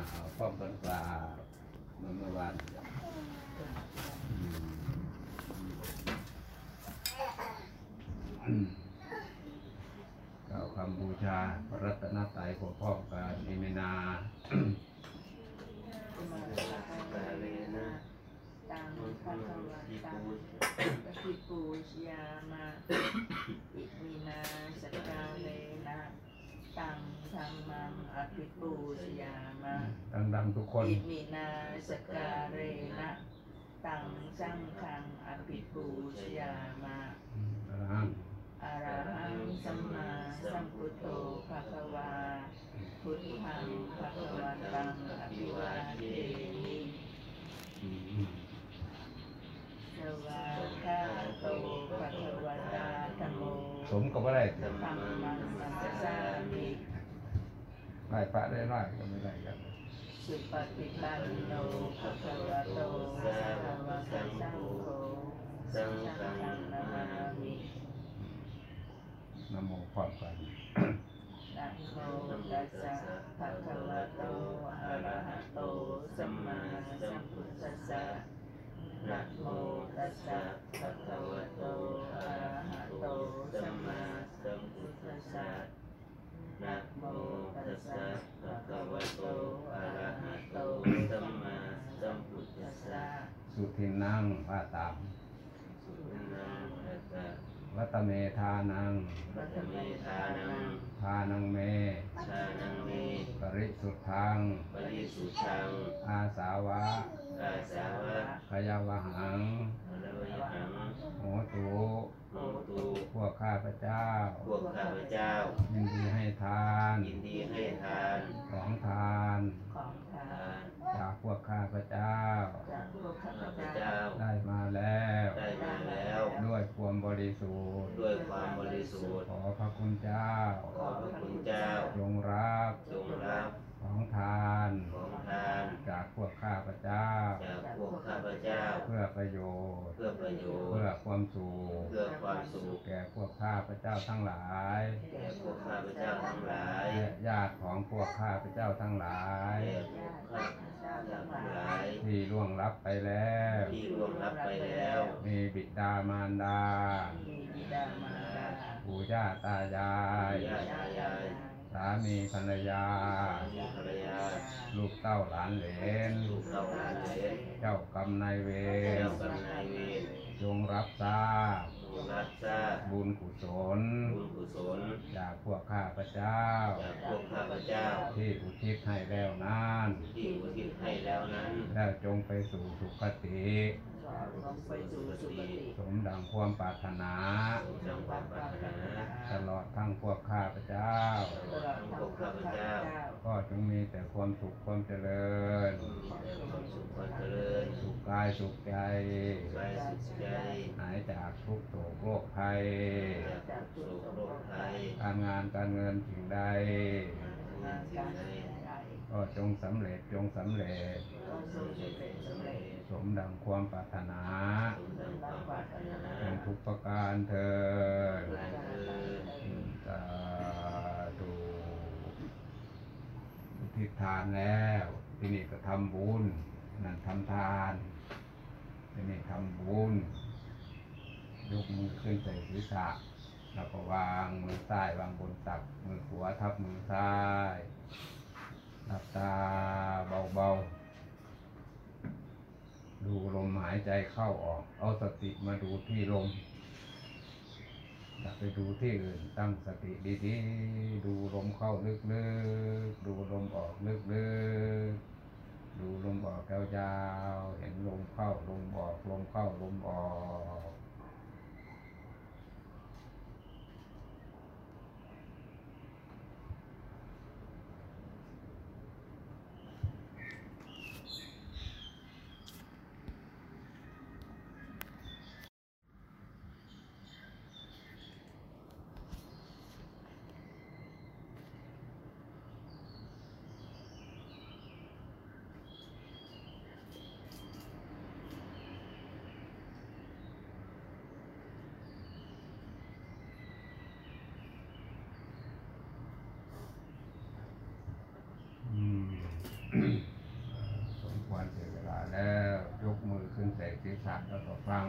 มาเอาป้อมกันปลาเมื่อเมื่อวานกล่าวคำบูชาพระรัตนตรัยพร้อมๆกันอิมินากาเลนะตังภะคะวันตังปฏิปูชยามาอิมินาสกกาเลนะ ตังธรรมังอภิปูชยามาดังๆทุกคนอิมินาสกกาเรนะตังสังฆังอภิปูชยามาอืมอรหังอรหังสัมมาสัมพุทโธภะคะวาพุทธังภะคะวันตังอภิวาเทมิอืมสวากขาโตภะคะวตาธัมโม สมกับอะไรธัมมังนัมสสามิไล่พระได้ไล่ก็ไม่ได้กันสุปฏิปันโนภะคะวะโตสาวกสังโฆสังฆังนามามินะโมพร้อมกันนะโมตัสสะภะคะวะโตอะระหะโตสัมมาสัมพุทธัสสะ นะโมตัสสะภะคะวะโตอะระหะโตสัมมาสัมพุทธัสสะนะโมตัสสะภะคะวะโตอะระหะโตสัมมาสัมพุทธัสสะสุทินังว่าตามสุนังอัตตะวัตเมธานังปัตเมทานังทานังเมชานังเม ปริสุทธัง ปริสุทธัง อาสาวะกาสาวะขยาวหังอรวยหังโหตุโมตุพวกข้าพเจ้า พวกข้าพเจ้า ยินดีให้ทาน ยินดีให้ทาน ของทาน ของทาทานนจากพวกข้าพเจ้า จากพวกข้าข้าพพเจ้าเจ้า ได้มาแล้ว ได้มาแล้ว ด้วยความบริสุทธิ์ ด้วยความบริสุทธิ์ ขอพระคุณเจ้า ขอพระคุณเจ้า จงรับ จงรับ ของทานของทานจากพวกข้าพเจ้า จากพวกข้าพเจ้า เพื่อประโยชน์ เพื่อประโยชเพื่อน์ความสุข เพื่อความสุข แก่พวกข้าพเจ้าทั้งหลาย แก่พวกข้าพเจ้าทั้งหลายและญาติของพวกข้าพเจ้าทั้งหลายแก่พวกข้าพเจ้าทั้งหลาย ที่ล่วงลับไปแล้ว ที่ร่วงรับไปแล้ว มีบิดามารดา มีบิดามารดาปู่ย่าตายายญาติยาย สามีภรรยาสามีภรรยา ลูกเต้าหลานเหลน ลูกเต้าหลานเหลน เจ้ากรรมนายเวเจ้ารกรรมนายเวร จงรับทราบจงรับทราบบุญกุศล บุญกุศล จากพวกข้าพเจ้า จากพวกข้าพเจ้า ที่อุทิศให้แล้วนั้น ที่อุทิศให้แล้วนั้น แล้วจงไปสู่สุคติขอลงไปสู่สุคติสมดังความปรารถนาจังหวัดปัตตานีตลอดทั้งพวกข้าพเจ้า ตลอดทั้งพวกข้าพเจ้า ก็จงมีแต่ความสุขความเจริญมีแต่ความสุขความเจริญ สุขกายสุขใจ กายสุขใจ หายจากทุกข์โศกโรคภัยจากสุขโรคภัย การงานการเงินสิ่งใดงานการใดก็จงสำเร็จจงสำเร็จ ก็สำเร็จสำเร็จสมดังความปรารถนาสมดังความปรารถนาเป็นทุกประการเถิดหลายคือสาธุอุทิศทานแล้ว ที่นี่ก็ทำบุญ นั่นทำทานที่นี่ทำบุญ ยกมือขึ้นใส่ศีรษะแล้วก็วางมือซ้ายวางบนตัก มือขวาทับมือซ้ายหลับตาเบาๆ ดูลมหายใจเข้าออก เอาสติมาดูที่ลมอย่าไปดูที่อื่นตั้งสติดีๆดูลมเข้าลึกๆดูลมออกลึกๆดูลมออกยาวๆเห็นลมเข้าลมออกลมเข้าลมออก ศีรษะแล้วก็ฟัง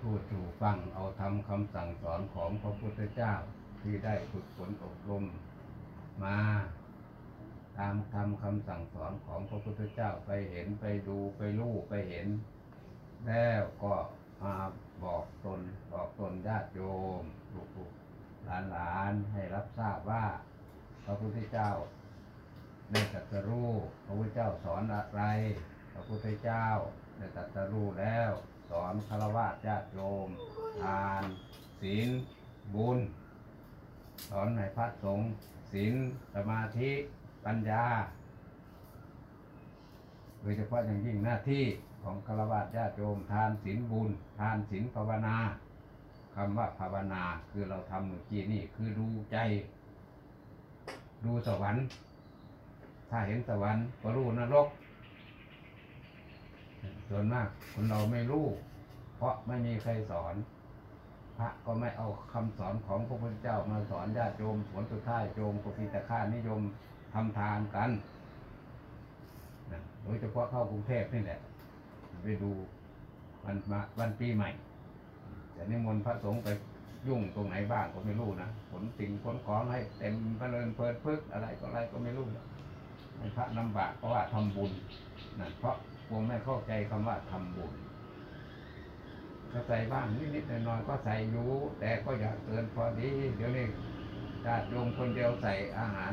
พูดถูกฟังเอาทำคำสั่งสอนของพระพุทธเจ้าที่ได้ฝึกฝนอบรมมาตามทำคำสั่งสอนของพระพุทธเจ้าไปเห็นไปดูไปรู้ไปเห็น แล้วก็มาบอกตนบอกตนญาติโยมลูกๆหลานๆให้รับทราบว่า พระพุทธเจ้าได้ตรัสรู้พระพุทธเจ้าสอนอะไร ระพุทธเจ้าได้ตรัสรู้แล้ว สอนคารวะญาติโยมทานศีลบุญ สอนให้พระสงฆ์ศีลสมาธิปัญญาโดยเฉพาะอย่างยิ่งหน้าที่ของคารวะญาติโยมทานศีลบุญ ทานศีลภาวนาคำว่าภาวนาคือเราทำเมื่อกี้นี่คือดูใจ ดูสวรรค์ ถ้าเห็นสวรรค์ก็รู้นรก ส่วนมากคนเราไม่รู้ เพราะไม่มีใครสอน พระก็ไม่เอาคำสอนของพระพุทธเจ้ามาสอนญาติโยมผลสุดท้ายโยมก็พีแต่ค่านิยมทำทานกันโดยเฉพาะเข้ากรุงเทพนี่แหละ ไปดูวันมาวันปีใหม่จะนิมนต์พระสงฆ์ไปยุ่งตรงไหนบ้างก็ไม่รู้นะขนสิ่งขนของให้เต็มพระเรินเพลิดเพรึกอะไรก็อะไรก็ไม่รู้นะให้พระลำบากเพราะว่าทำบุญนะเพราะ วงไม่เข้าใจคำว่าทำบุญก็ใส่บ้างนิดๆหน่อยๆก็ใส่อยู่แต่ก็อย่าเกินพอดี เดี๋ยวนี้ญาติโยมคนเดียวใส่อาหาร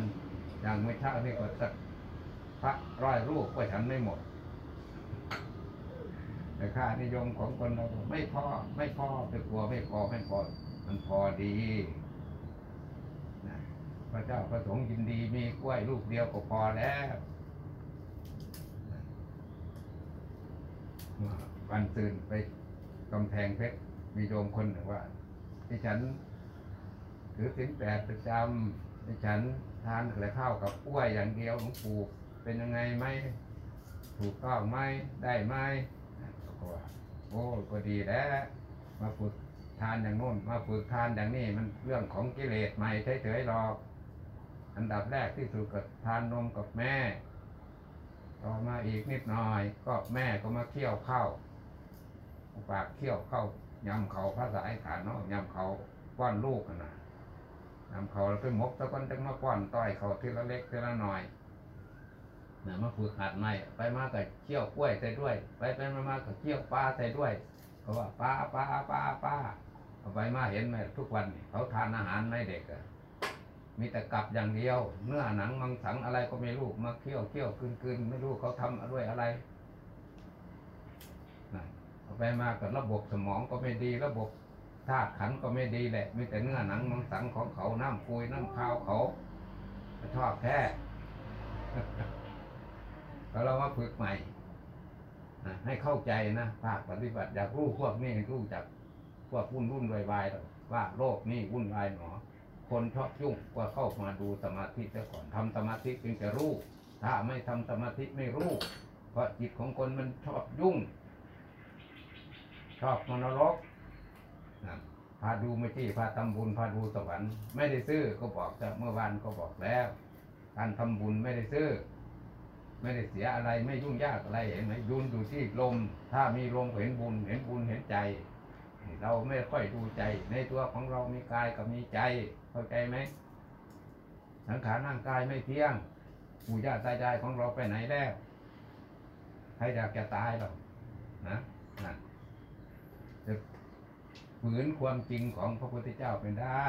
อย่างไม่ช้านี่ก็สักพระร้อยรูปก็ฉันไม่หมด แต่ค่านิยมของคนเราไม่พอไม่พอไปกลัวไม่พอไม่พอมันพอดีพระเจ้าประสงค์ยินดีมีกล้วยลูกเดียวก็พอแล้วนะเมื่อ วันตื่นไปกำแพงเพชรมีโยมคนหนึ่งว่าที่ฉันถือสินแปดประจำที่ฉันทานแต่ข้าวกับกล้วยอย่างเดียวหลวงปู่เป็นยังไงไหมถูกต้องไหมได้ไหมก็ว่าโอ้ก็ดีแล้ว มาฝึกทานอย่างโน้นมาฝึกทานอย่างนี้มันเรื่องของกิเลสใหม่เฉยๆหรอกอันดับแรกที่สุดก็ทานนมกับแม่ ต่อมาอีกนิดหน่อย ก็แม่ก็มาเคี่ยวข้าวปากเคี่ยวข้าวยำเขาภาษาไอ้ขาเนาะยำเขาก้อนลูกนะยำเขาแล้วไปมกตะก้อนจังมาก้อนต้อยเขาทีละเล็กทีละหน่อยเนี่ยมาฝึกหัดใหม่ไปมากับเคี่ยวกล้วยใส่ด้วย ไปไปมามากับเคี่ยวปลาใส่ด้วยเขาว่าปลาปลาปลาปลาเอาไปมาเห็นไหมทุกวันเขาทานอาหารไม่เด็กอะ มีแต่กลับอย่างเดียว เนื้อหนังมังสังอะไรก็ไม่รู้มาเคี่ยวเคี่ยวกลืนกลืนไม่รู้เขาทำด้วยอะไรเอาไปมากับระบบสมองก็ไม่ดี ระบบธาตุขันก็ไม่ดีแหละมีแต่เนื้อหนังมังสังของเขาน้ำคุยน้ำข้าวเขาชอบแท้แล้วเรามาฝึกใหม่นะให้เข้าใจนะภาคปฏิบัติอยากรู้พวกนี้รู้จักพวกวุ่นวุ่นวายวายว่าโลกนี้วุ่นวายหนอ คนชอบยุ่งก็เข้ามาดูสมาธิซะก่อนทำสมาธิจึงจะรู้ ถ้าไม่ทำสมาธิไม่รู้ เพราะจิตของคนมันชอบยุ่ง ชอบมโนรกพาดูไม่ที่พาทำบุญพาดูสวรรค์ไม่ได้ซื้อก็บอกจะเมื่อวานก็บอกแล้ว การทำบุญไม่ได้ซื้อ ไม่ได้เสียอะไรไม่ยุ่งยากอะไรเห็นไหมยุ่นอยู่ที่ลม ถ้ามีลมเห็นบุญเห็นบุญเห็นใจ เราไม่ค่อยดูใจ ในตัวของเรามีกายกับมีใจ เข้าใจไหมสังขารร่างกายไม่เที่ยงปู่ย่าตายายของเราไปไหนแล้วใครอยากจะตายหรอกนะนั่นจะฝืนความจริงของพระพุทธเจ้าเป็นได้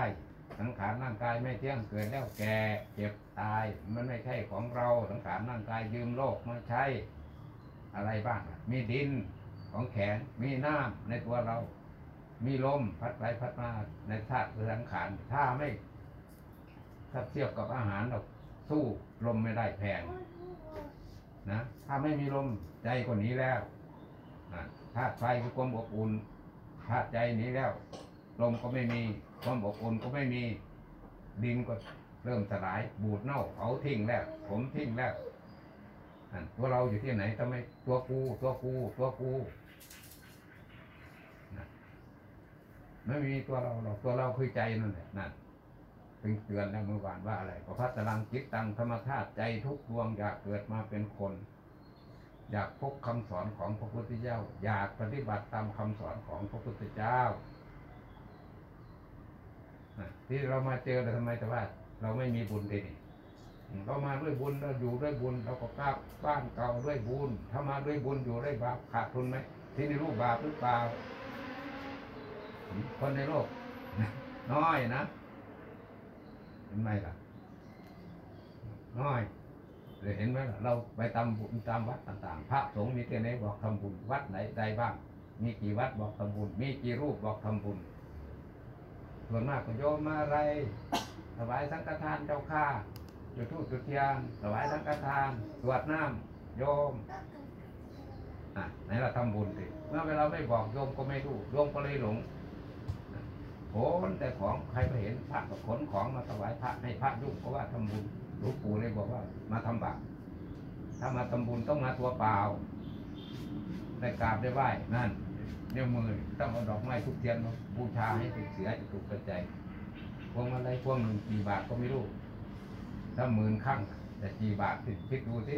สังขารร่างกายไม่เที่ยงเกิดแล้วแก่เจ็บตาย มันไม่ใช่ของเรา สังขารร่างกายยืมโลกมาใช้อะไรบ้าง มีดินของแข็งมีน้ำในตัวเรา มีลมพัดไปพัดมาในธาตุสังขารถ้าไม่ถ้าเทียบกับอาหารเราสู้ลมไม่ได้แพงนะถ้าไม่มีลมใจก็หนีแล้วธาตุไฟคือความอบอุ่นธาตุใจหนีแล้ว ลมก็ไม่มีความอบอุ่นก็ไม่มีดินก็เริ่มสลายบูดเน่าเผาทิ้งแล้ว ผมทิ้งแล้วตัวเราอยู่ที่ไหนทำไมตัวกูตัวกูตัวกูนั่น ไม่มีตัวเราหรอกตัวเราคือใจนั่นแหละนั่นเป็นเตือนแล้วเมื่อวานว่าอะไรประพัตตรังจิตตังธรรมธาตุใจทุกดวงอยากเกิดมาเป็นคน อยากพบคำสอนของพระพุทธเจ้า อยากปฏิบัติตามคำสอนของพระพุทธเจ้าที่เรามาเจอเราทำไมแต่ว่า เราไม่มีบุญดีนี่เรามาด้วยบุญเราอยู่ด้วยบุญเราก็กล้าบ้านเก่าด้วยบุญถ้ามาด้วยบุญอยู่ด้วยบาปขาดทุนไหมที่นี่รูปบาปหรือเปล่า คนในโลก น้อยนะเห็นไหมล่ะ น้อยเลยเห็นไหมล่ะ เราไปตามบุญตามวัดต่างๆ พระสงฆ์มีแต่ไหนบอกทำบุญวัดไหนใดบ้าง มีกี่วัดบอกทำบุญ มีกี่รูปบอกทำบุญส่วนมากก็โยมมาอะไรถวายสังฆทานเจ้าข้าจุดธูปจุดเทียนถวายสังฆทานสวดน้ำโยมอะไหนเราทำบุญสิเมื่อเวลาไม่บอกโยมก็ไม่รู้โยมก็เลยหลง ขนแต่ของใครไปเห็นพระก็ขนของมาถวายพระให้พระยุ่งเพราะว่าทำบุญหลวงปู่เลยบอกว่า มาทำบาปถ้ามาทำบุญต้องมาตัวเปล่าได้กราบได้ไหว้นั่นเนี่ยมือต้องเอาดอกไม้ทุกเทียนมาบูชาให้เป็นเสือจะถูกกระใจพวงมาลัยพวงหนึ่งกี่บาทก็ไม่รู้ถ้าหมื่นครั้งแต่กี่บาทสิคิดดูสิ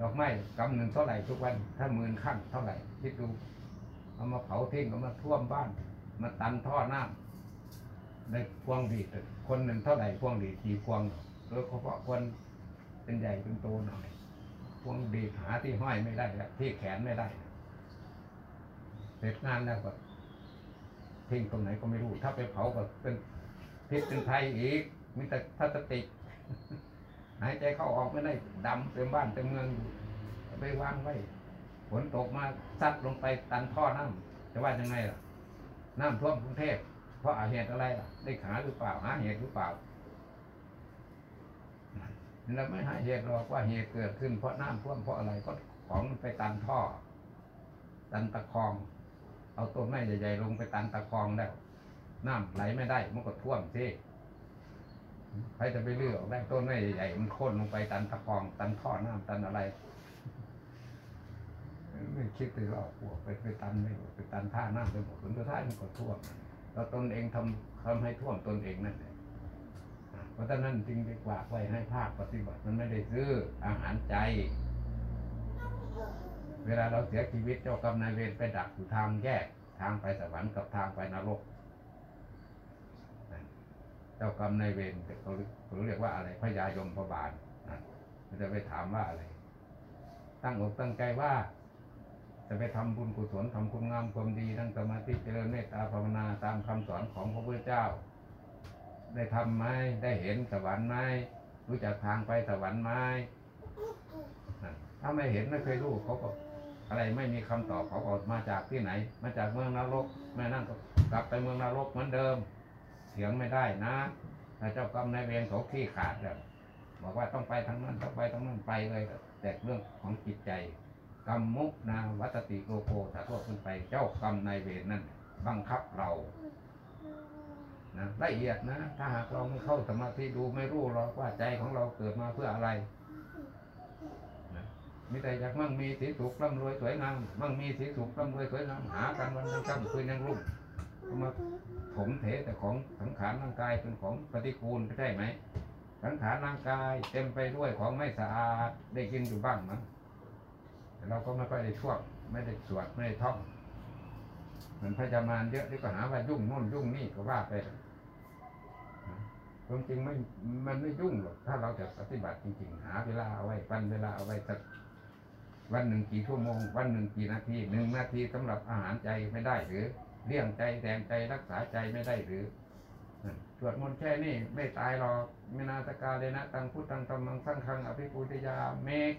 ดอกไม้กำหนึ่งเท่าไหร่ทุกวัน ถ้าหมื่นครั้งเท่าไหร่คิดดูเอามาเผาทิ้งเอามาท่วมบ้าน มาตันท่อน้ำได้พวงดีคนหนึ่งเท่าไหร่พวงดีกี่พวงโดยเฉพาะคนเป็นใหญ่เป็นโตหน่อยพวงดีหาที่ห้อยไม่ได้แล้วที่แขนไม่ได้ เสร็จงานแล้วก็ทิ้งตรงไหนก็ไม่รู้ ถ้าไปเผาก็เป็นพิษเป็นภัยอีกมีแต่พลาติกหายใจเข้าออกไม่ได้ดำเต็มบ้านเต็มเมืองอยู่เอาไปวางไว้ฝนตกมาซัดลงไปตันท่อน้ำจะว่ายังไงล่ะ น้ำท่วมกรุงเทพเพราะอาเหตุอะไรล่ะ ได้หาหรือเปล่าหาเหตุหรือเปล่าเราไม่หาเหตุหรอกว่าเหตุเกิดขึ้น เพราะน้ำท่วมเพราะอะไรก็ของไปตันท่อ ตันตะคอง เอาต้นไม้ใหญ่ๆลงไปตันตะคองแล้ว น้ำไหลไม่ได้มันก็ท่วมสิใครจะไปเลือกได้ต้นไม้ใหญ่ๆมันโค่นลงไปตันตะคอง ตันท่อน้ำตันอะไร ไม่คิดเลยว่าพวกไปไปตันไม่หมดไปตันท่าน้ำไปหมดผลสุดท้ายมันก็ท่วมแล้วตนเองทำทำให้ท่วมตนเองนั่นแหละอะเพราะฉะนั้นจึงได้กวากไว้ให้ภาคปฏิบัติมันไม่ได้ซื้ออาหารใจ เวลาเราเสียชีวิตเจ้ากรรมนายเวรไปดักอยู่ทางแยกทางไปสวรรค์กับทางไปนรกเจ้ากรรมนายเวรเขาเขาเรียกว่าอะไรพญายมพบาลนะมันจะไปถามว่าอะไร ตั้งอกตั้งใจว่า จะไปทำบุญกุศลทำคุณงามความดีทั้งสมาธิเจริญเมตตาภาวนาตามคำสอนของพระพุทธเจ้า ได้ทำไหมได้เห็นสวรรค์ไหมรู้จักทางไปสวรรค์ไหมถ้าไม่เห็นไม่เคยรู้เขาก็อะไรไม่มีคำตอบเขาบอกมาจากที่ไหน มาจากเมืองนรกแม่นั่นก็กลับไปเมืองนรกเหมือนเดิมเถียงไม่ได้นะถ้าเจ้ากรรมนายเวรเขาขี้ขาดแล้วบอกว่าต้องไปทางนั้นต้องไปทางนั้นไปเลยแต่เรื่องของจิตใจ กรรมมุกนาวัตติโลโกถ้าโทษขึ้นไปเจ้ากรรมนายเวรนั่นบังคับเรานะละเอียดนะ ถ้าหากเราไม่เข้าสมาธิดูไม่รู้หรอกว่าใจของเราเกิดมาเพื่ออะไรนะมีแต่อยากมั่งมีสีสุขร่ำรวยสวยงามมั่งมีสีสุขร่ำรวยสวยงามหากันวันยังค่ำคืนยังรุ่งก็มาถมเถแต่ของสังขารร่างกายเป็นของปฏิกูลใช่ไหมสังขารร่างกายเต็มไปด้วยของไม่สะอาดได้กินอยู่บ้างมั้ง แต่เราก็ไม่ค่อยได้ช่วงไม่ได้สวดไม่ได้ท่องเหมือนพระจามานเยอะที่ก็หาว่ายุ่งโน่นยุ่งนี่ก็ว่าไปความจริงไม่มันไม่ยุ่งหรอกถ้าเราจะปฏิบัติจริงๆ หาเวลาเอาไว้ปันเวลาเอาไว้สักวันหนึ่งกี่ชั่วโมง วันหนึ่งกี่นาทีหนึ่งนาทีสำหรับอาหารใจไม่ได้หรือเลี้ยงใจแทนใจรักษาใจไม่ได้หรือสวดมนต์แค่นี้ไม่ตายหรอกมินาตกาเลยนะตังพุทธังธรรมังสังฆังอภิปุติยาเมก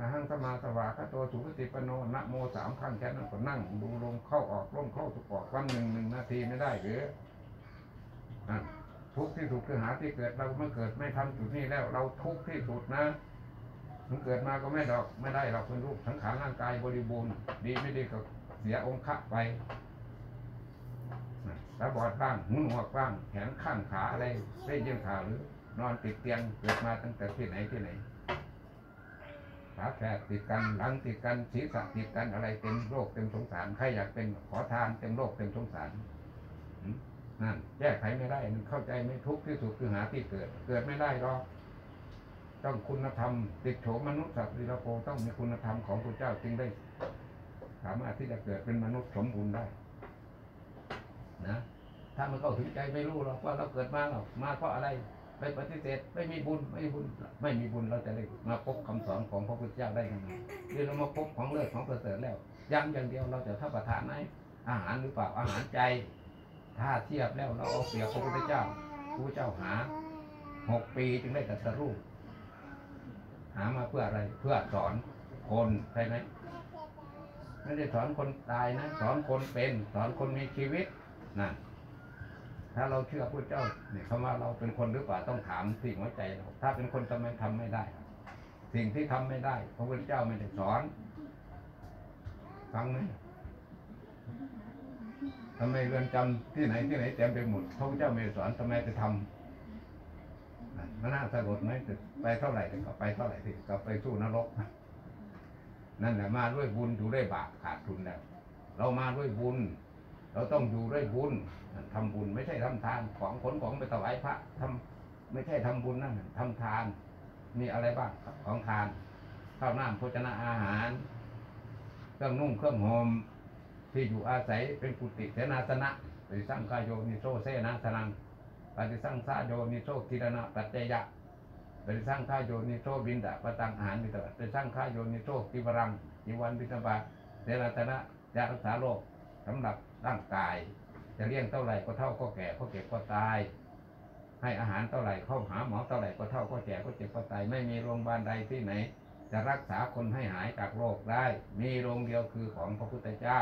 นะหังสมาสวากาโตสุขติปโนนะโมสามครั้งแค่นั้นก็นั่ง ดูลมเข้าออกลมเข้าทุกออกวันหนึ่งหนึ่งนาทีไม่ได้หรืออทุกที่สุดคือหาที่เกิดเราเมื่อเกิดไม่ทำจุดนี้แล้ว เราทุกที่สุดนะมันเกิดมาก็ไม่ดอกไม่ได้เราเป็นรูปสังขารร่างกายบริบูรณ์ดีไม่ดีก็เสียองค์ะไปนะตาบอดบ้างหูหนวกบ้างแขนข้างขาอะไรได้ยินข่าหรือ นอนติดเตียงเกิดมาตั้งแต่ที่ไหนที่ไหน ขาแฝดติดกันหลังติดกันศีรษะติดกันอะไรเต็มโรคเต็มสงสารใครอยากเป็นขอทานเต็มโรคเต็มสงสารนั่นแก้ไขไม่ได้มันเข้าใจไม่ทุกข์ที่สุดคือหาที่เกิด เกิดไม่ได้หรอกต้องคุณธรรม ติดโฉมนุษย์สัตว์วิรโภต้องมีคุณธรรมของพระเจ้าจึงได้ สามารถที่จะเกิดเป็นมนุษย์สมบูรณ์ได้ นะ ถ้ามันเข้าถึงใจไม่รู้หรอกว่าเราเกิดมาหรอกมาเพราะอะไร ไปปฏิเสธไม่มีบุญไม่มีบุญไม่มีบุญเราจะได้มาพบคำสอนของพระพุทธเจ้าได้ยังไงเดี๋ยวเรามาพบของเลิศของประเสริฐแล้วยังอย่างเดียวเราจะทับประทานไหมอาหารหรือเปล่าอาหารใจ ถ้าเทียบแล้วเราเอาเปรียพระพุทธเจ้าพระพุทธเจ้าหาหกปีจึงได้ตรัสรู้หามาเพื่ออะไรเพื่อสอนคนใช่ไหมไม่ได้สอนคนตายนะ สอนคนเป็น สอนคนมีชีวิตนั่น ถ้าเราเชื่อพระเจ้าเนี่ยคำว่าเราเป็นคนหรือเปล่าต้องถามสิ่งหัวใจเราถ้าเป็นคนทำไมทำไม่ได้ สิ่งที่ทำไม่ได้ พระพุทธเจ้าไม่ได้สอนฟังไหมทำไมเรือนจำที่ไหนที่ไหนเต็มไปหมดพระพุทธเจ้าไม่ได้สอนทำไมจะทำนั่นมันน่าสลดไหมจะไปเท่าไหร่ก็ไปเท่าไหร่ที่ก็ไปสู้นรกนั่นแหละมาด้วยบุญอยู่ด้วยบาปขาดทุนแล้วเรามาด้วยบุญ เราต้องอยู่ด้วยบุญทำบุญไม่ใช่ทำทานของขนของไปถวายพระทำไม่ใช่ทำบุญนั่นทำทาน มีอะไรบ้างของทานข้าวน้ำโภชนะอาหาร เครื่องนุ่งเครื่องห่มที่อยู่อาศัยเป็นกุฏิเสนาสนะปฏิสังขาโยนิโซเสนาสนังปฏิสังขาโยนิโซคิลานะปัจจะยะปฏิสังขาโยนิโซปิณฑะปาตังอาหารมิตรปฏิสังขาโยนิโซจีวะรังจีวรบิณฑบาตเสนาสนะยารักษาโรคสำหรับ ร่างกาย จะเลี้ยงเท่าไหร่ก็เฒ่าก็แก่ก็เจ็บก็ตาย ให้อาหารเท่าไหร่เข้าหาหมอเท่าไหร่ก็เฒ่าก็แก่ก็เจ็บก็ตายไม่มีโรงพยาบาลใดที่ไหน จะรักษาคนให้หายจากโรคได้ มีโรงเดียวคือของพระพุทธเจ้า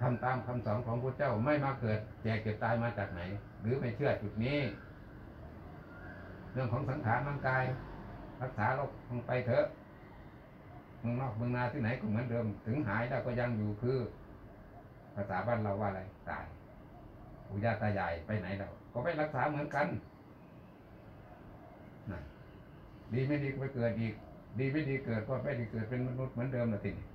ทำตามคำสอนของพระเจ้าไม่มาเกิดแก่เก็บตายมาจากไหน หรือไม่เชื่อจุดนี้ เรื่องของสังขารร่างกาย รักษาโรคลงไปเถอะ เมืองนอกเมืองนาที่ไหนก็เหมือนเดิม ถึงหายแล้วก็ยังอยู่คือ ภาษาบ้านเราว่าอะไรตายปู่ย่าตายายไปไหนแล้วก็ไปรักษาเหมือนกันนะดีไม่ดีก็ไปเกิดอีก ดีไม่ดีเกิดก็ไม่ได้เกิดเป็นมนุษย์เหมือนเดิมนะทีนี้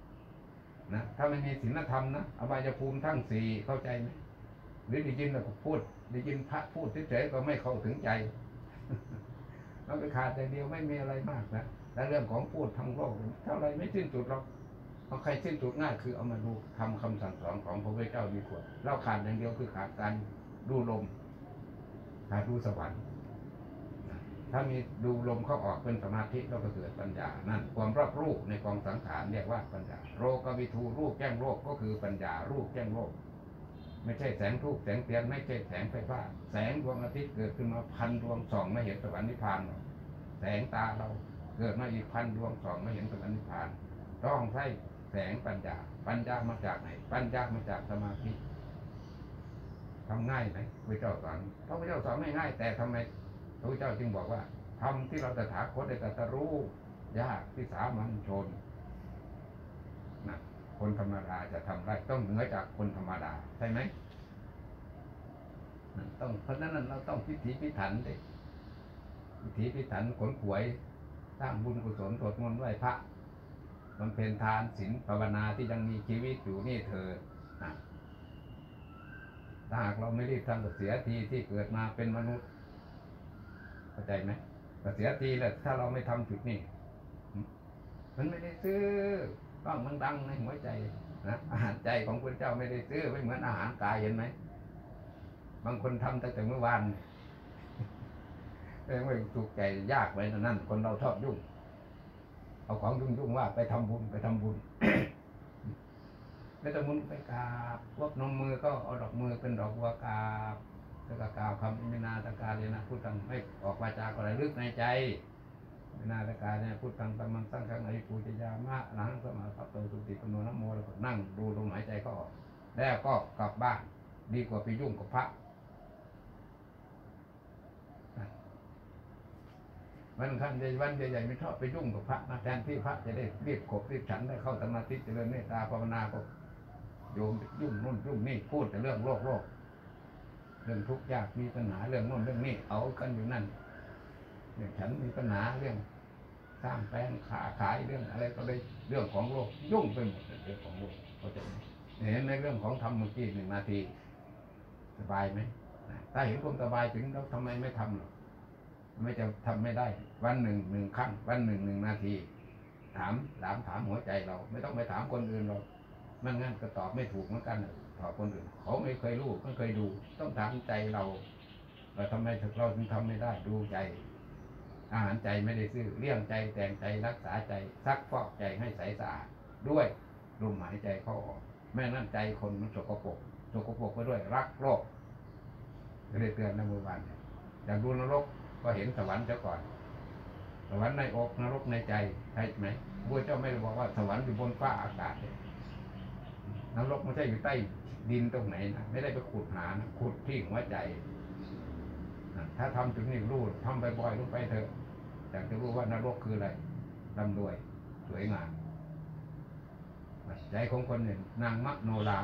นะถ้าไม่มีศีลธรรมนะอบายภูมิทั้งสี่เข้าใจไหมหรือได้ยินแล้วก็พูดได้ยินพระพูดเฉยๆก็ไม่เข้าถึงใจเราไปขาดแต่เดียวไม่มีอะไรมากนะ และเรื่องของพูดทั้งโลกเท่าไรไม่สิ้นสุดหรอกเอาใครสิ้นสุดง่ายคือเอามาดูทำคำสั่งสอนของพระพุทธเจ้าดีกว่าเราขาดอย่างเดียวคือขาดการดูลมขาดดูสวรรค์ถ้ามีดูลมเข้าออกเป็นสมาธิเราก็เกิดปัญญา นั่นความรอบรู้ในกองสังขารเรียกว่าปัญญา โรกวิทูรูปแจ้งโลกก็คือปัญญารูปแจ้งโลก ไม่ใช่แสงทูปแสงเทียนไม่ใช่แสงไฟฟ้า แสงดวงอาทิตย์เกิดขึ้นมาพันดวงส่องไม่เห็นสวรรค์นิพพานแสงตาเรา เกิดมาอีกพันดวงสองไม่เห็นสวรรค์นิพพาน ต้องใช้แสงปัญญา ปัญญามาจากไหน ปัญญามาจากสมาธิทำง่ายไหมพระเจ้าสอนพระพุทธเจ้าสอนไม่ง่ายแต่ทำไมพระเจ้าจึงบอกว่าทำที่เราตถาคตได้ตรัรู้ยากที่สามัญชนนะคนธรรมดาจะทำได้ต้องเหนือจากคนธรรมดาใช่ไหมต้องเพราะฉะนั้นเราต้องพิถีพิถันดิพิถีพิถันขนขวย สร้างบุญกุศลสวดมนต์ไหว้พระบำเพ็ญทานศีลภาวนาที่ยังมีชีวิตอยู่นี่เธอถ้าหากเราไม่รีบทำก็เสียทีที่เกิดมาเป็นมนุษย์เข้าใจไหมก็เสียทีแหละถ้าเราไม่ทำจุดนี้มันไม่ได้ซื้อต้องมันดังในหัวใจนะอาหารใจของพระเจ้าไม่ได้ซื้อไม่เหมือนอาหารกายเห็นไหมบางคนทำตั้งแต่เมื่อวาน เองไม่ถูกใจยากไว้นั่นคนเราชอบยุ่ง เอาของยุ่งยุ่งๆว่าไปทำบุญไปทำบุญไม่ต้องมุนไปกราบพวกนมมือก็เอาดอกมือเป็นดอกบัวกราบแล้วก็กล่าวคำอิมินาตการเลยนะพูดตังไม่ออกวาจาก็ระลึกในใจอิมินาตการเนี่ยพูดตังตังมังตั้งขังไอปูจยามะหลังสมาสัพโตสุติปโนนโมแล้วก็นั่งดูลมหายใจก็ออกแล้วก็กลับบ้านดีกว่าไปยุ่งกับพระ วันขั้นใหญ่วันใหญ่ๆไม่ชอบไปยุ่งกับพระนะแทนที่พระจะได้รีบขบรีบฉันได้เข้าสมาธิเจริญเมตตาภาวนาก็โยมยุ่งนู่นยุ่งนี่พูดแต่เรื่องโลกโลกเรื่องทุกข์ยากมีปัญหาเรื่องโน่นเรื่องนี้เอากันอยู่นั่นเรื่องฉันมีปัญหาเรื่องสร้างแปลงขาขายเรื่องอะไรก็เลยเรื่องของโลกยุ่งไปหมดเรื่องของโลกเข้าใจไหมเห็นในเรื่องของธรรมเมื่อกี้หนึ่งนาทีสบายไหมถ้าเห็นความสบายถึงแล้วทำไมไม่ทำหรอก ไม่จะทำไม่ได้ วันหนึ่งหนึ่งครั้งวันหนึ่งหนึ่งนาที ถามถามถามหัวใจเรา ไม่ต้องไปถามคนอื่นหรอกไม่งั้นก็ตอบไม่ถูกเหมือนกันตอบคนอื่น เขาไม่เคยรู้ไม่เคยดู ต้องถามใจเราว่าทำไมถึงเราถึงทำไม่ได้ดูใจ อาหารใจไม่ได้ซื้อเลี้ยงใจแต่งใจรักษาใจซักฟอกใจให้ใสสะอาดด้วยลมหายใจเข้าออกแม่นั่นใจคนมันสกปรกสกปรกไปด้วยรักโลกก็เลยเตือนนะเมื่อวานเนี่ยอยากดูนรก ก็เห็นสวรรค์เจ้าก่อน สวรรค์ในอกนรกในใจใช่ไหมพระเจ้าไม่ได้บอกว่าสวรรค์อยู่บนฟ้าอากาศเลยนรกไม่ใช่อยู่ใต้ดินตรงไหนนะไม่ได้ไปขุดหานะขุดที่หัวใจถ้าทำถึงนี่รู้ทำบ่อยๆลงไปเถอะอยากจะรู้ว่านรกคืออะไรร่ำรวย สวยงามใจของคนเนี่ยนางมโนรา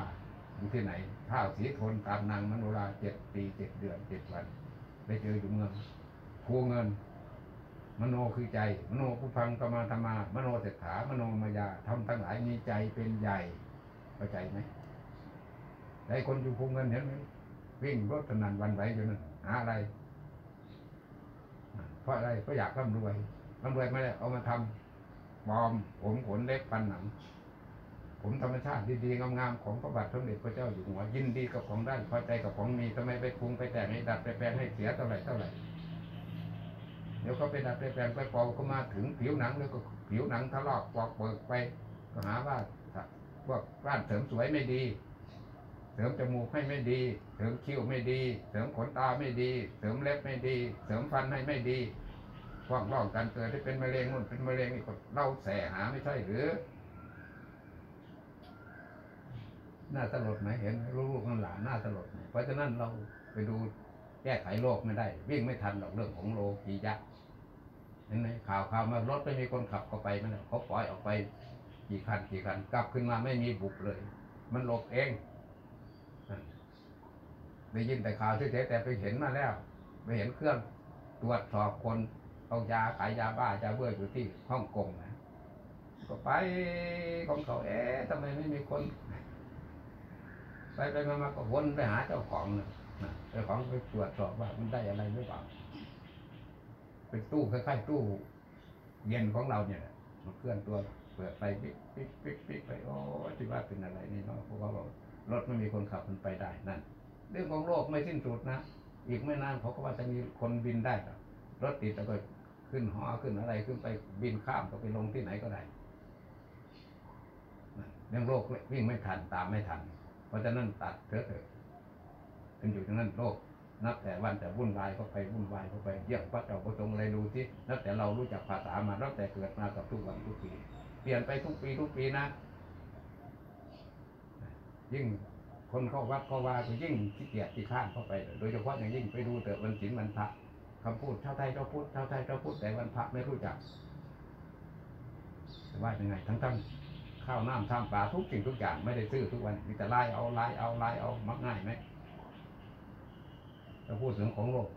อยู่ที่ไหนข้าวสีทนตามนางมโนราเจ็ดปีเจ็ดเดือนเจ็ดวัน ไปเจออยู่เมือง ภูเงิน มโนคือใจ มโนผู้ฟังกรรมาธรรมา มโนเศรษฐามโนมายาทำทั้งหลายมีใจเป็นใหญ่เข้าใจไหมไอ้คนอยู่ภูเงินเห็นไหมวิ่งรถสนั่นวันไหวอยู่นั่นหาอะไรเพราะอะไรเพราะอยากร่ำรวยร่ำรวยไม่ได้เอามาทำปลอมผมขนเล็บฟันหนัง ผมธรรมชาติดีๆงามๆของพระบาทสมเด็จพระเจ้าอยู่หัวยินดีกับของได้พอใจกับของมีทำไมไปปรุงไปแต่งให้ดัดไปแปลงให้เสียเท่าไหร่เท่าไหร่ เดี๋ยวเขาไปดัดไปแปลงไปปอกก็มาถึงผิวหนังแล้วก็ผิวหนังทะลอกปอกเปิกไป ก็หาว่าพวกร้านเสริมสวยไม่ดี เสริมจมูกให้ไม่ดี เสริมคิ้วไม่ดี เสริมขนตาไม่ดี เสริมเล็บไม่ดี เสริมฟันให้ไม่ดีฟ้องร้องกันเกิดที่เป็นมะเร็งนู่นเป็นมะเร็งนี่ก็เล่าแสหาไม่ใช่หรือน่าสลดไหมเห็นลูกๆหลานน่าสลดไหมเพราะฉะนั้นเราไปดูแก้ไขโลกไม่ได้ วิ่งไม่ทันหรอกเรื่องของโลกียะ ห็นไหมข่าวข่าวมารถไม่มีคนขับเข้าไปมันเขาปล่อยออกไปกี่คันกี่คันกลับขึ้นมาไม่มีบุบเลย มันหลบเองได้ยินแต่ข่าวเฉยๆแต่ไปเห็นมาแล้วไปเห็นเครื่องตรวจสอบคนเอายาขายยาบ้ายาเบื่ออยู่ที่ฮ่องกงนะก็ไปของเขาเอ๊ะทำไมไม่มีคน ไปไปมามาก็วนไปหาเจ้าของนะนะเจ้าของไปตรวจสอบว่ามันได้อะไรหรือเปล่า เป็นตู้คล้ายๆตู้เย็นของเราเนี่ยมันเคลื่อนตัวเปิดไปปิ๊กปิ๊กปิ๊กปิ๊กไปโอ้ที่ว่าเป็นอะไรนี่เนาะเพราะว่าบอกรถไม่มีคนขับมันไปได้นั่นเรื่องของโลกไม่สิ้นสุดนะอีกไม่นานเขาก็ว่าจะมีคนบินได้รอกรถติดแล้วก็ขึ้นหอขึ้นอะไรขึ้นไปบินข้ามก็ไปลงที่ไหนก็ได้นะเรื่องโลกวิ่งไม่ทันตามไม่ทัน เพราะฉะนั้นตัดเถอะเถอะเป็นอยู่ตรงนั้นโลก นับแต่วันแต่วุ่นวายเข้าไปวุ่นวายเข้าไปเยี่ยงพระเจ้าประสงค์อะไรดูที่นับแต่เรารู้จักภาษามานับแต่เกิดมากับทุกวันทุกปี เปลี่ยนไปทุกปีทุกปีนะ ยิ่งคนเข้าวัดเข้าว่าก็ยิ่งขี้เกียจขี้ข้านเข้าไป โดยเฉพาะอย่างยิ่งไปดูแต่วันศีลวันพระคำพูดชาวไทยเจ้าพุทธชาวไทยเจ้าพุทธแต่วันพระไม่รู้จักแต่ว่ายังไงทั้งทั้งข้าวน้ำท่ามปลาทุกสิ่งทุกอย่างไม่ได้ซื้อทุกวันมีแต่ไล่เอาไล่เอาไล่เอามักง่ายไหม ถ้าพูดถึงของโลก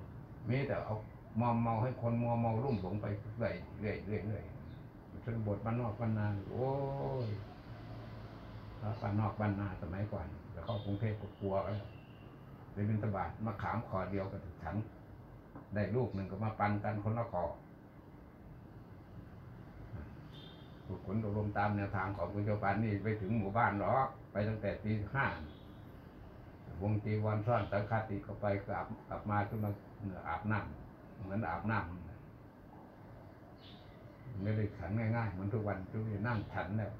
มีแต่เอามอมเมาให้คนมัวเมารุ่มหลงไปเรื่อยเรื่อยเรื่อยเรื่อยชนบทบ้านนอกบ้านนาโอ้ยบ้านนอกบ้านนาสมัยก่อนแล้วเข้ากรุงเทพก็กลัวแล้วไปบินตบาทมาขามขอเดียวกันฉันได้ลูกหนึ่งก็มาปันกันคนละขอถูกขนตกลงตามแนวทางของคุณเจ้าปานนี่ไปถึงหมู่บ้านหรอกไปตั้งแต่ตีห้า วงจีวรซ่อนสังฆาติก็ไปกลับกลับมาขึ้นมาเหนืออาบน้ำเหมือนอาบน้ำไม่ได้ฉันง่ายๆเหมือนทุกวันทุกทีนั่งฉันแล้ว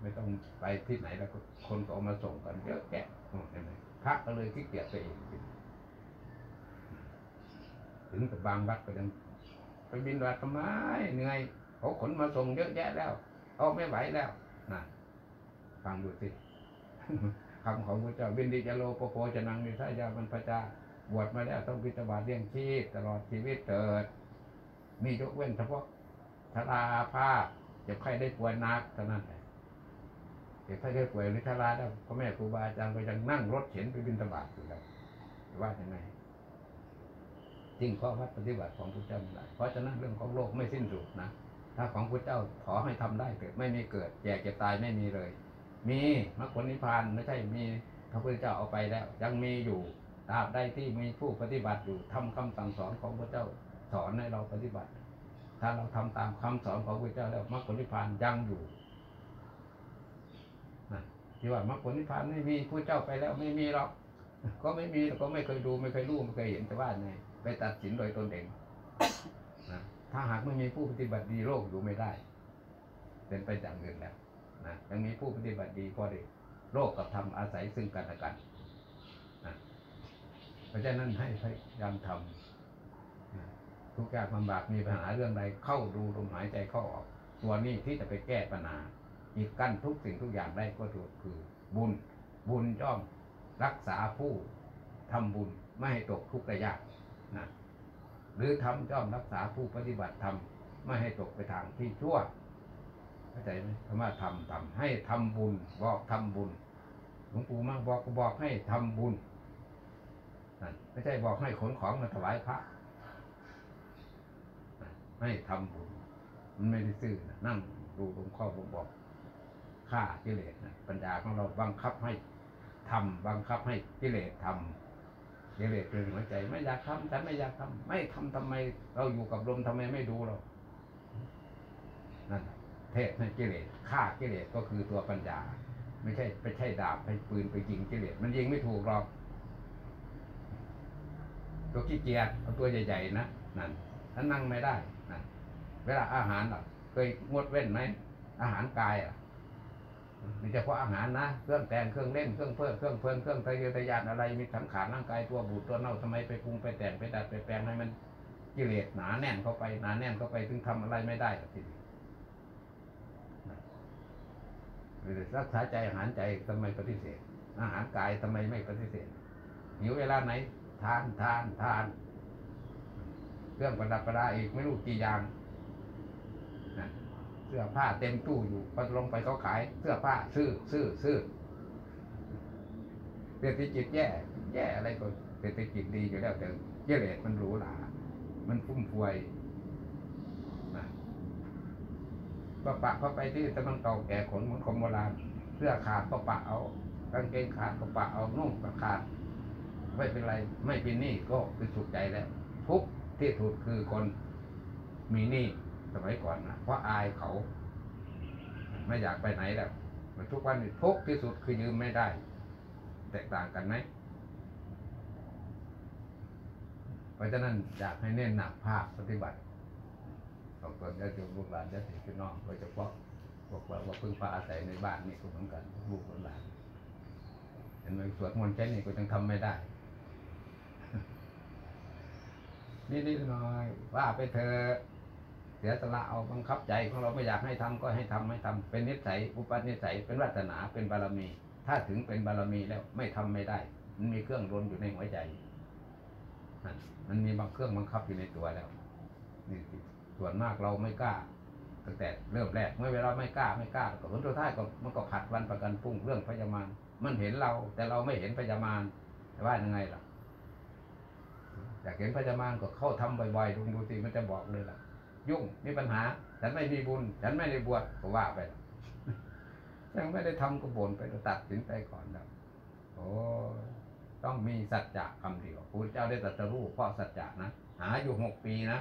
ไม่ต้องไปที่ไหนแล้วคนก็เอามาส่งกันเยอะแยะเห็นไหมพระก็เลยขี้เกียจไปเองถึงกับบางวัดก็ยังไปบินวัดทำไมเหนื่อยเขาขนมาส่งเยอะแยะแล้วเอาไม่ไหวแล้วนะฟังดูสิ คำของพระเจ้าวินดิจโลโปโปจะนังมิทายามันพระจาบวชมาแล้วต้องบิณฑบาเลี้ยงชีพตลอดชีวิตเกิด มียกเว้นเฉพาะชราภาพเจ็บไข้ได้ป่วยนักเท่านั้นแหละเจ็บไข้ได้ป่วยหรือชราแล้วพ่อแม่ครูบาอาจารย์ก็ยังนั่งรถเข็นไปบิณฑบาตอยู่แล้วว่าอยังไงจริงข้อวัดปฏิบัติของพระเจ้าได้เพราะฉะนั้นเรื่องของโลกไม่สิ้นสุดนะถ้าของพระเจ้าขอให้ทำได้เกิดไม่มีเกิดแก่เก็บตายไม่มีเลย มีมรรคผลนิพพานไม่ใช่มีพระพุทธเจ้าเอาไปแล้ว ยังมีอยู่ตราบใดที่มีผู้ปฏิบัติอยู่ทำคำสั่งสอนของพระเจ้าสอนให้เราปฏิบัติ ถ้าเราทำตามคำสอนของพระเจ้าแล้วมรรคผลนิพพานยังอยู่ที่ว่ามรรคผลนิพพานไม่มีพระเจ้าไปแล้วไม่มีหรอกก็ไม่มีก็ไม่เคยดูไม่เคยรู้ไม่เคยเห็นแต่ว่าไงไปตัดสินโดยตนเองถ้าหากไม่มีผู้ปฏิบัติดีโลกอยู่ไม่ได้ เป็นไปอย่างอื่นแล้ว นะยังมีผู้ปฏิบัติดีพอดีโลกกับธรรมอาศัยซึ่งกันและกันนะเพราะฉะนั้นให้พยายามทำนะทุกอย่างลำบากมีปัญหาเรื่องใดเข้าดูลมหายใจเข้าออก ตัวนี้ที่จะไปแก้ปัญหาอีกกั้นทุกสิ่งทุกอย่างได้ก็คือบุญ บุญย่อมรักษาผู้ทำบุญไม่ให้ตกทุกข์ได้ยากนะหรือทำย่อมรักษาผู้ปฏิบัติธรรมไม่ให้ตกไปทางที่ชั่ว เข้าใจไหมคำว่าทำทำให้ทำบุญ บอกทำบุญหลวงปู่มาบอกก็บอกให้ทำบุญนั่นไม่ใช่บอกให้ขนของมาถวายพระให้ทำบุญ มันไม่ได้ซื่อนะนั่งดูหลวงพ่อผมบอกฆ่ากิเลสนะปัญญาของเราบังคับให้ทำบังคับให้กิเลสทำกิเลสเป็นหัวใจ ไม่อยากทำฉันไม่อยากทำไม่ทำทำไม เราอยู่กับลมทำไมไม่ดูเรานั่นน่ะ เทศให้กิเลสฆ่ากิเลสก็คือตัวปัญญา ไม่ใช่ไปใช่ดาบไปปืนไปยิงกิเลสมันยิงไม่ถูกหรอกตัวขี้เกียจเอาตัวใหญ่ๆนะนั่นถ้านั่งไม่ได้นั่นเวลาอาหารล่ะเคยงดเว้นไหมอาหารกายอะมีเฉพาะอาหารนะเครื่องแต่งเครื่องเล่นเครื่องเพลิดเครื่องเพลินเครื่องทะเยอทะยานอะไรมีสังขารร่างกายตัวบูดตัวเน่าทำไมไปปรุงไปแต่งไปดัดไปแปลงให้มันกิเลสหนาแน่นเข้าไปหนาแน่นเข้าไปถึงทำอะไรไม่ได้หรอกทีนี้ รักษาใจอาหารใจทำไมปฏิเสธ อาหารกายทำไมไม่ปฏิเสธหิวเวลาไหน ทานทานทาน เครื่องประดับประดาอีกไม่รู้กี่อย่างเสื้อผ้าเต็มตู้อยู่พอลงไปเขาขาย เสื้อผ้าซื้อซื้อซื้อเศรษฐกิจแย่ แย่อะไรก็เศรษฐกิจดีอยู่แล้วแต่เยเลสมันหรูหรามันฟุ่มเฟือยนะ ก็ปะเข้าไปที่ตะมันเก่าแก่ขนเหมือนของโบราณเสื้อขาดก็ปะเอากางเกงขาดก็ปะเอานุ่งก็ขาดไม่เป็นไรไม่เป็นหนี้ก็คือสุขใจแล้วทุกที่ถูกคือคนมีหนี้สมัยก่อนนะเพราะอายเขา ไม่อยากไปไหนแล้วมันทุกวันนี้ทุกที่สุดคือยืมไม่ได้ แตกต่างกันไหมเพราะฉะนั้นอยากให้เน้นหนักภาคปฏิบัติ ของตนญาติโยมลูกหลานญาติพี่น้องโดยเฉพาะพวกเราว่าพึ่งพาอาศัยในบ้านนี่ก็เหมือนกันลูกหลานเห็นไหมสวดมนต์แค่นี้ก็ยังทำไม่ได้นี่นี่หน่อยว่าไปเธอะเสียสละเอาบังคับใจของเราไม่อยากให้ทำก็ให้ทำไม่ทำเป็นนิสัยอุปนิสัยเป็นวัฒนาเป็นบารมี ถ้าถึงเป็นบารมีแล้วไม่ทำไม่ได้ มันมีเครื่องรนอยู่ในหัวใจมันมีบางเครื่องบังคับอยู่ในตัวแล้วนี่ ส่วนมากเราไม่กล้าตั้งแต่เริ่มแรกเมื่อเวลาไม่กล้าไม่กล้าก็ผลสุดท้ายก็มันก็ผัดวันประกันพรุ่งเรื่องพยามารมันเห็นเรา แต่เราไม่เห็นพยามารแต่ว่ายังไงล่ะอยากเห็นพยามารก็เข้าทำบ่อยๆดูดูสิมันจะบอกเลยล่ะ ยุ่งมีปัญหา ฉันไม่มีบุญ ฉันไม่ได้บวชก็ว่าไปยังไม่ได้ทำก็บ่นไปตัดสินไปก่อนแล้วโอ้ต้องมีสัจจะคำเดียวพระเจ้าได้ตรัสรู้เพราะสัจจะนะ หาอยู่หกปีนะ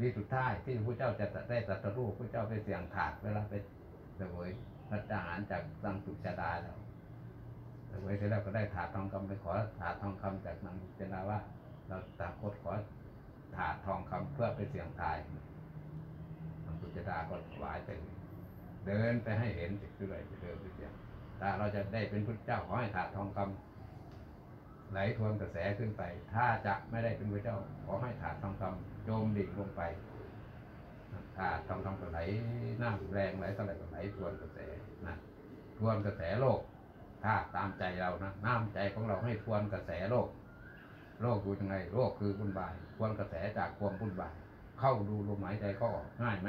ปีสุดท้ายที่พระเจ้าจะได้ตรัสรู้พระเจ้าไปเสียงถาดเวลาไปเสวยพระทหารจากสังสุจดาแล้วเสวยเสร็จแล้วก็ได้ถาดทองคำไปขอถาดทองคำจากนางสุจดาว่า เราตามกฎขอถาดทองคำเพื่อไปเสียงทายนางสุจดาก็ถวายไปเดินไปให้เห็นเรื่อยๆเดินไปเสียงถ้าเราจะได้เป็นพุทธเจ้าขอให้ถาดทองคำ ไหลทวนกระแสขึ้นไป ถ้าจะไม่ได้เป็นพระเจ้า ขอให้ถาดทองคำโจมดิ่งลงไปถาดทองคำก็ไหลน้ำแรงไหลเท่าไหร่ก็ไหลทวนกระแสนะทวนกระแสโลกถ้าตามใจเรานะน้ำใจของเราให้ทวนกระแสโลก โลกอยู่ยังไงโลกคือบุญบายทวนกระแสจากความบุญบาย เข้าดูลมหายใจเข้าออกง่ายไหม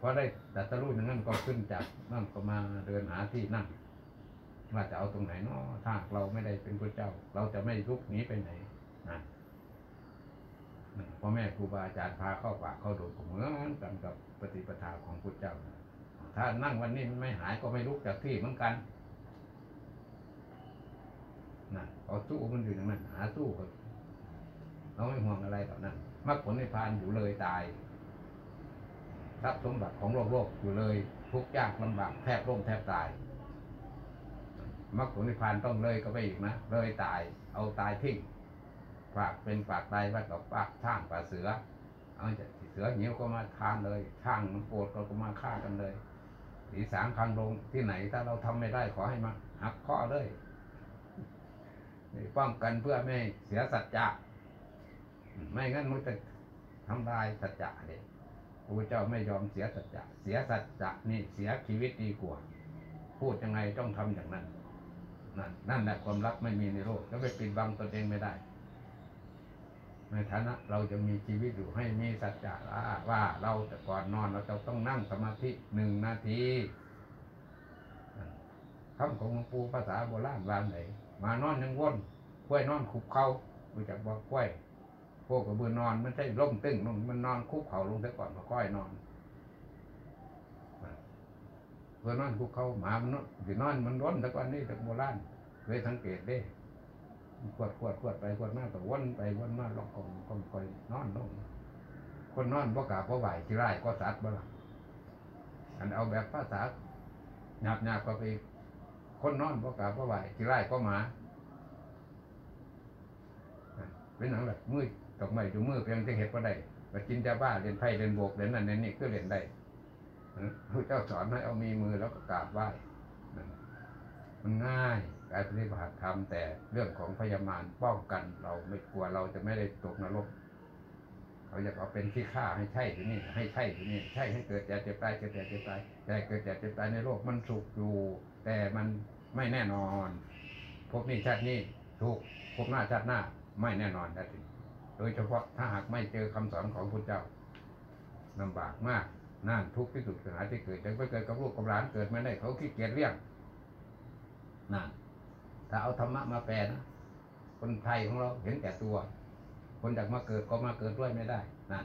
พอได้ดัตตรู้อย่างนั้นก็ขึ้นจากนั่นก็มาเดินหาที่นั่ง ว่าจะเอาตรงไหนเนาะถ้าเราไม่ได้เป็นพระเจ้า เราจะไม่ลุกหนีไปไหนนะพ่อแม่ครูบาอาจารย์พาเข้าป่าเข้าดงเหมือนกันกับปฏิปทาของพระเจ้า ถ้านั่งวันนี้มันไม่หายก็ไม่ลุกจากที่เหมือนกันนะเขาสู้มันอยู่อย่างนั้นหาสู้เราไม่ห่วงอะไรต่อนั้นมรรคผลนิพานอยู่เลยตายทรัพย์สมบัติของโลกโลกอยู่เลย ทุกยากลำบากแทบร่มแทบตาย มรรคผลนิพพานต้องเลยก็ไปอีกนะเลยตายเอาตายทิ้งฝากเป็นฝากตายไว้กับฝากช่างฝากเสือ เอาจะเสือเหนียวก็มาทานเลยช่างมันโกรธก็มาฆ่ากันเลยสีสางคังลงที่ไหนถ้าเราทำไม่ได้ขอให้มาหักข้อเลยป้องกันเพื่อไม่เสียสัจจะไม่งั้นมันจะทำลายสัจจะเด็พระเจ้าไม่ยอมเสียสัจจะ เสียสัจจะนี่เสียชีวิตดีกว่า พูดยังไงต้องทำอย่างนั้น นั่นนั่นแหละความรักไม่มีในโลกแล้วไปปิดบังตนเองไม่ได้ ในฐานะเราจะมีชีวิตอยู่ให้มีสัจจะว่าเราแต่ก่อนนอนเราจะต้องนั่งสมาธิหนึ่งนาทีคำของหลวงปู่ภาษาโบราณวาไหนมานอนยังวนกล้วยนอนคุบเขารู้จักบอกกล้วยพวกกระเบือนอนมันใช่ล่มตึงลงมันนอนคุบเขาลงซะก่อนมาก้อยนอน เพื่อนอนคุบเขาหมามันนอนสินอนมันร้นซะก่อนนี่แต่โบราณเคยสังเกตเด้ขวดขวดขวดไปขวดมาก็วนไปวนมาลองกองกองคอยนอนลงคนนอนบ่กล้าบ่ไหวที่ไรก็สัตว์บ่ล่ะอันเอาแบบภาษาหยาบหยาบก็ไปคนนอนบ่กล้าบ่ไหวที่ไรก็หมาเป็นหนังแบบมือตกไม่อยู่มือเพียงจะเห็ดก็ได้ไปกินยาบ้าเรียนไพ่เรียนโบกเรียนนั่นเรียนนี่ก็เรียนได้ พระเจ้าสอนให้เอามีมือแล้วก็กราบไหว้มันง่ายการปฏิบัติธรรมแต่เรื่องของพยามารป้องกันเราไม่กลัวเราจะไม่ได้ตกนรกเขาอยากเอาเป็นที่ฆ่าให้ใช่ที่นี่ให้ใช่ที่นี่ใช่ให้เกิดแก่เจ็บตายเกิดแก่เจ็บตายแต่เกิดแก่เจ็บตายในโลกมันสุขอยู่ แต่มันไม่แน่นอนพบนี้ชาตินี้ถูกพบหน้าชาติหน้าไม่แน่นอนนะทีโดยเฉพาะถ้าหากไม่เจอคำสอนของพระเจ้าลำบากมาก นั่นทุกข์ที่สุดหาที่เกิดแต่ไปเกิดกับลูกกับหลานเกิดไม่ได้เขาขี้เกียจเลี้ยงนั่นถ้าเอาธรรมะมาแปลนะคนไทยของเราเห็นแก่ตัว คนอยากมาเกิดก็มาเกิดด้วยไม่ได้นะ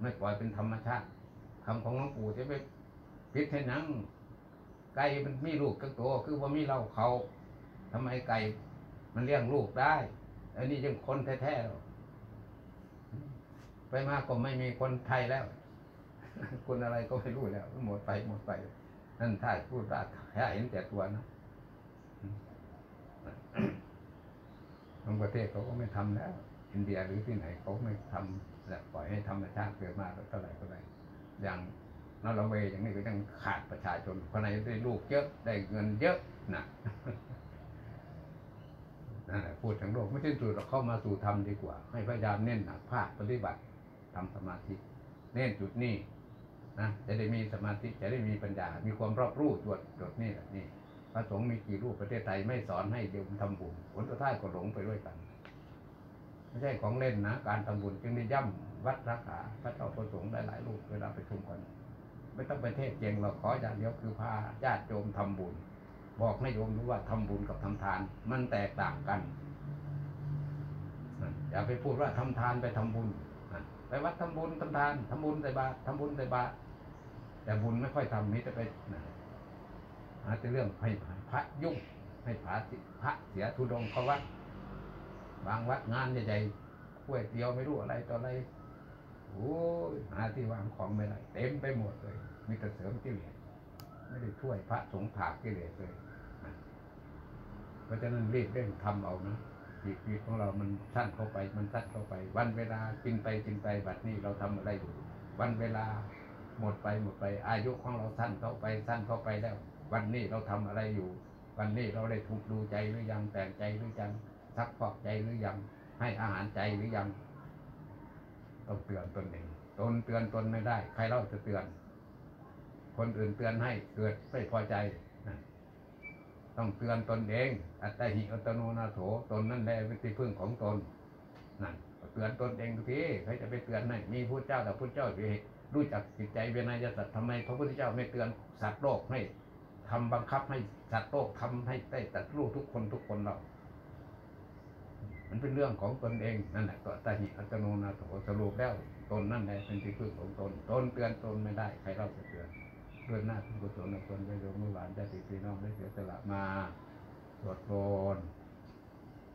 ไม่ปล่อยเป็นธรรมชาติคำของหลวงปู่จะไปพิษให้นังไก่มันมีลูกกันตัวคือว่ามีเราเขาทำไมไก่มันเลี้ยงลูกได้อันนี้ยังคนแท้ๆไปมาก็ไม่มีคนไทยแล้ว คนอะไรก็ไม่รู้แล้วหมดไปหมดไป นั่นถ้าพูดว่าแค่เห็นแต่ตัวนะบางประเทศเขาก็ไม่ทำแล้ว อินเดียหรือที่ไหนเขาไม่ทำและปล่อยให้ธรรมชาติเกิดมาแล้วเท่าไหร่เท่าไหร่อย่างนอร์เวย์อย่างนี้ก็ยังขาดประชาชนคนไหนได้ลูกเยอะได้เงินเยอะนะนั่นแหละพูดถึงโลกไม่สิ้นสุดเราเข้ามาสู่ธรรมดีกว่า ให้พยายามเน้นหนักภาคปฏิบัติทำสมาธิ เน้นจุดนี้ นะจะได้มีสมาธิจะได้มีปัญญา มีความรอบรู้จุดจุดนี้แหละนี่พระสงฆ์มีกี่รูปประเทศไทยไม่สอนให้โยมทำบุญผลสุดท้ายก็หลงไปด้วยกันไม่ใช่ของเล่นนะ การทำบุญจึงได้ย่ำวัดรักษาพระเจ้าประสงค์หลายๆรูปเวลาไปชุมกันไม่ต้องไปเทศเจงเราขออย่างเดียวคือพาญาติโยมทำบุญ บอกให้โยมรู้ว่าทำบุญกับทำทาน มันแตกต่างกันอย่าไปพูดว่าทำทานไปทำบุญไปวัดทำบุญทำทานทำบุญใส่บาตรทำบุญใส่บาตร แต่บุญไม่ค่อยทำนี่จะไปนั่นอาจจะเรื่องให้พระยุ่ง ให้พระพระเสียทุดงเขาวัดบางวัดงานใหญ่ๆกล้วยเตียวไม่รู้อะไรต่ออะไรโอ้ยหาที่วางของไม่ได้เต็มไปหมดเลยมีแต่เสริมกิเลสไม่ได้ช่วยพระสงฆ์ถากกิเลสเลยเพราะฉะนั้นรีบเร่งทำเอานะชีวิตของเรามันสั้นเข้าไป มันสั้นเข้าไป วันเวลากินไปกินไปบัดนี้เราทำอะไรอยู่ วันเวลา หมดไปหมดไป อายุของเราสั้นเข้าไปสั้นเข้าไปแล้ว วันนี้เราทำอะไรอยู่ วันนี้เราได้ถูกดูใจหรือยังแต่งใจหรือยังซักพอกใจหรือยัง ให้อาหารใจหรือยังต้องเตือนตนเองตนเตือนตนไม่ได้ ใครเล่าจะเตือน คนอื่นเตือนให้เกิดไม่พอใจต้องเตือนตนเอง อัตตหิอัตโนนาโถตนนั่นแหละเป็นที่พึ่งของตนนั่นเตือนตนเองทุกทีใครจะไปเตือนให้มีพระเจ้าแต่พระเจ้าอยู่ รู้จักจิตใจเวนยสัตว์ทำไมพระพุทธเจ้าไม่เตือนสัตว์โลกให้ทำบังคับให้สัตว์โลกทำให้ได้ตัดรู้ทุกคนทุกคนเรา มันเป็นเรื่องของตนเองนั่นแหละก็ตาหิอัตโนนาโถสรุปแล้วตนนั่นแหละเป็นที่พึ่งของตนตนเตือนตนไม่ได้ใครเราจะเตือนด้วยหน้าที่กุศลตนได้ยกมือหวานได้ติพี่น้องได้เสียสละมาสวดโกน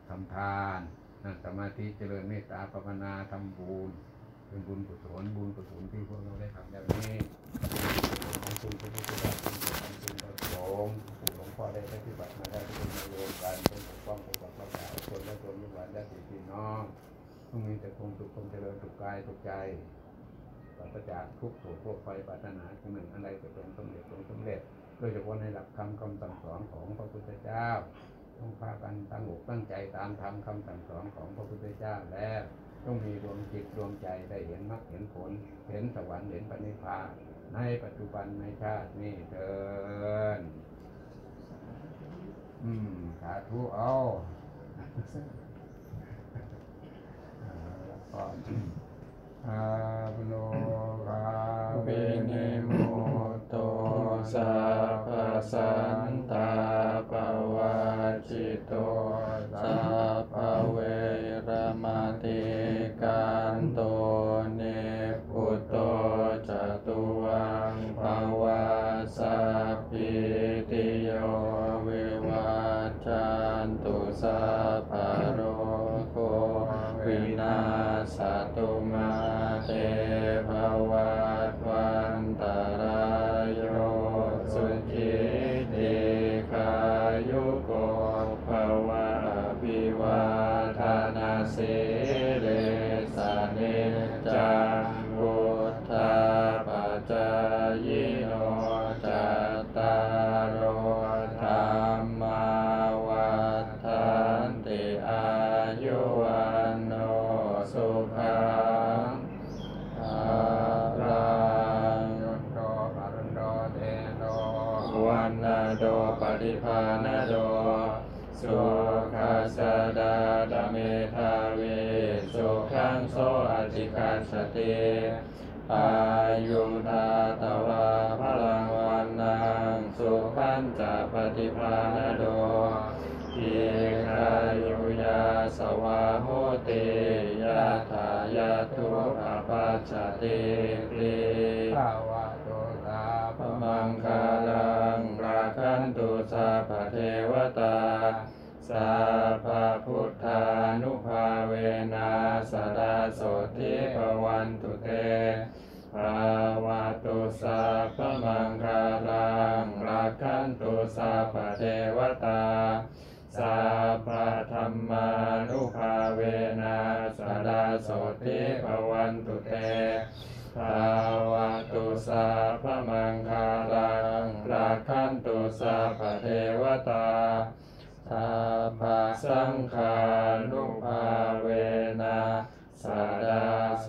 ทำทานนั่งสมาธิเจริญเมตตาภาวนาทำบุญ เป็นบุญกุศลบุญกุศลที่พวกเราได้ทำแล้วนี้ของคุณพระพุทธเจ้าคุณของคุณพระสงฆ์ผู้หลวงพ่อได้ปฏิบัติมาได้ทุกคนมารวมกันเป็นปกป้องปกปักรักษาคนและตนลูกหลานและพี่น้องต้องมีแต่ความสุขความเจริญสุขกายสุขใจปราศจากทุกข์โศกโรคภัยปรารถนาที่หนึ่งอะไรจะเป็นสำเร็จเป็นสำเร็จโดยเฉพาะในหลักธรรมคำสั่งสอนของพระพุทธเจ้าต้องพากันตั้งอกตั้งใจตามธรรมคำสั่งสอนของพระพุทธเจ้าแล้ว ต้องมีดวงจิตดวงใจได้เห็นมรรคเห็นผล เห็นสวรรค์เห็นปณิพพานในปัจจุบันในชาตินี้เถินอืมสาธุเอาอ่าแล้วก็อาบโลกาเวนิโมุตโตสัพพสันตา ดาดเมธาเวสุขังโสอธิคัสติอายุธาตวาพลังวันนังสุขันจะปฏิภาณโดทีขายุยาสวาโหติยาถายาทุปปัจจติติภาวะโตสาพมังคาลังราคันตุสัพพะเทวตา สัพพุทธานุภาเวนะสดาโสทิภวันตุเตภาวะตุสัพพมังคาลังราคันตุสัพะเทวตาสัพพะธรรมานุภาเวนะสดาโสทิภวันตุเตภาวะตุสัพพมังคาลังราคันตุสัพะเทวตาสัพ สังฆานุภาเวนะสดาโส